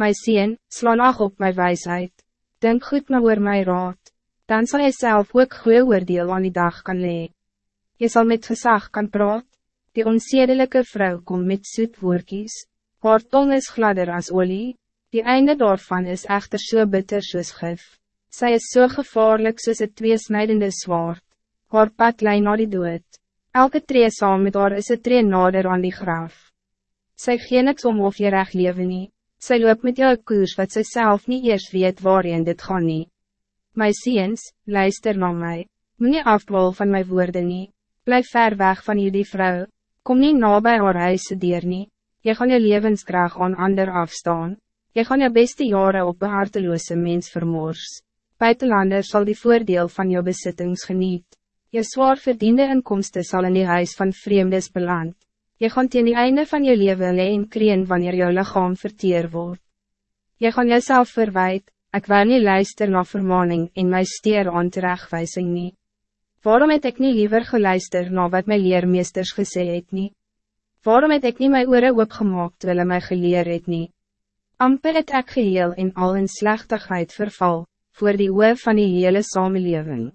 My sien, slaan ag op my wijsheid. Denk goed maar oor my raad. Dan zal jy self ook goeie oordeel aan die dag kan lee. Je zal met gezag kan praat. Die onzedelijke vrouw komt met zoet woordjes. Haar tong is gladder als olie. Die einde daarvan is echter so bitter soos gif. Zij is so gevaarlijk soos het tweesnijdende zwaard. Haar pad lei na die dood. Elke tree saam met haar is een tree nader aan die graf. Sy gee niks om of je recht leven nie. Sy loop met jou koers wat sy self nie eers weet waarin dit gaan nie. My ziens, luister na my. Moet nie afdwal van my woorden nie. Blijf ver weg van jullie vrouw. Kom niet nabij haar huise dier nie. Jy gaan je levenskraag aan ander afstaan. Jy gaan je beste jaren op beharteloze mens vermoors. Buitenlander zal die voordeel van je bezittings geniet. Je zwaar verdiende inkomsten zal in die huis van vreemdes beland. Je gaan teen die einde van je leven alleen kreen wanneer jou lichaam verteer wordt. Je gaan jezelf verwijt, ik wil niet luister naar vermaning in mijn steer aan terechtwijzing niet. Waarom het ik niet liever geluister naar wat mijn leermeesters gesê het nie? Waarom het ik niet mijn oren opgemaakt terwijl mij geleer het nie? Amper het ek geheel in al in slechtigheid verval, voor die oe van die hele samenleving.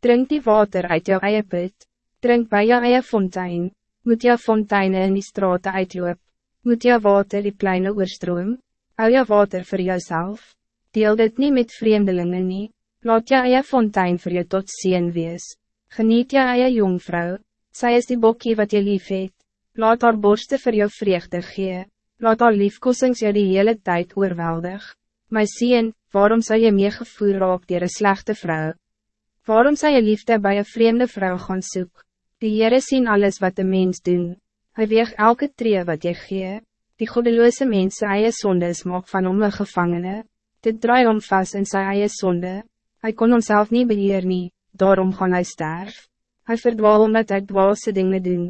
Drink die water uit jou eie put, drink bij jou eie fontein, moet jou fonteine in die straten uitloop, moet jou water die pleine oorstroom, hou jou water voor jouzelf, deel dit niet met vreemdelingen nie, laat jou eie fontein voor je tot zien wees, geniet jou eie jongvrou, zij is die bokkie wat je lief het, laat haar borste voor jou vreugde gee, laat haar liefkossings jou die hele tijd oorweldig, my sien, waarom zou je meer gevoel raak dier een slechte vrouw? Waarom zou je liefde bij een vreemde vrouw gaan zoeken? Die Heere sien alles wat de mens doen. Hij weeg elke tree wat je gee. Die goddeloze mens sy eie sonde is maak van hom een gevangene. Dit draai om vast in sy eie sonde. Hij kon homself niet beheer nie, daarom gaan hij sterf. Hij verdwaal omdat hy dwaalse dingen doen.